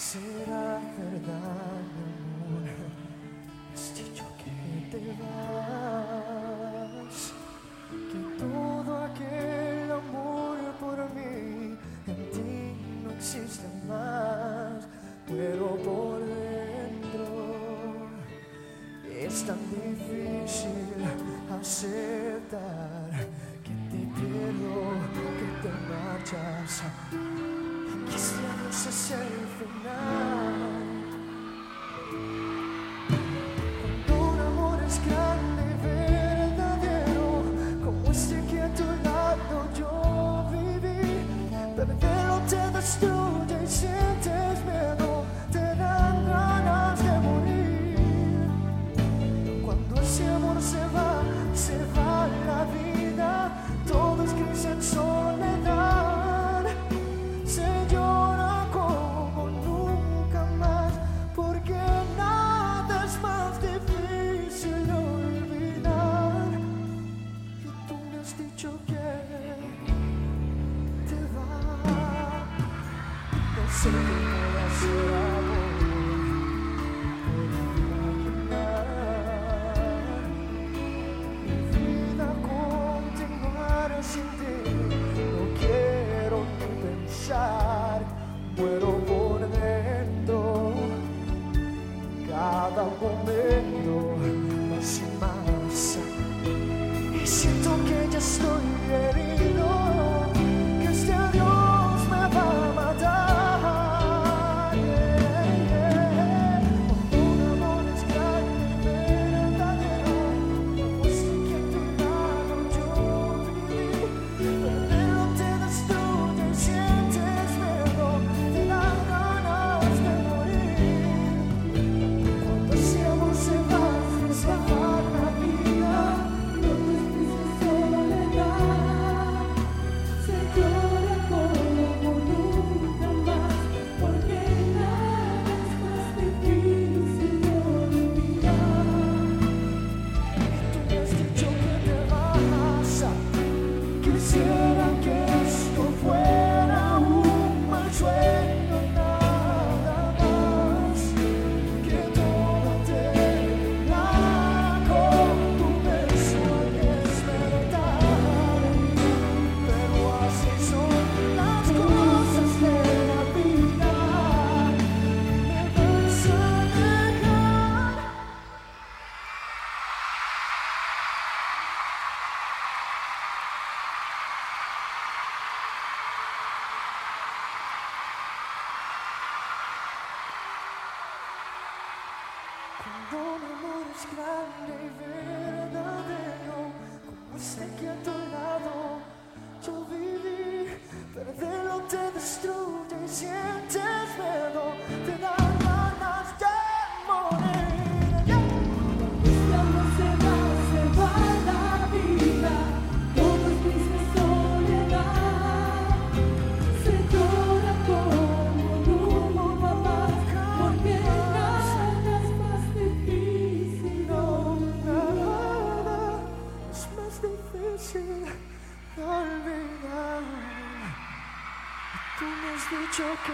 será verdad, amor. Has dicho que te vas, que todo aquel amor por mí en ti no existe más, pero por dentro es tan difícil aceptar que te pierdo, que te marchas. Quisiera no sé si el final. Something else Cuando amor es grande y verdadero, como sé que a tu lado yo viví, perderlo te destruye y. has dicho que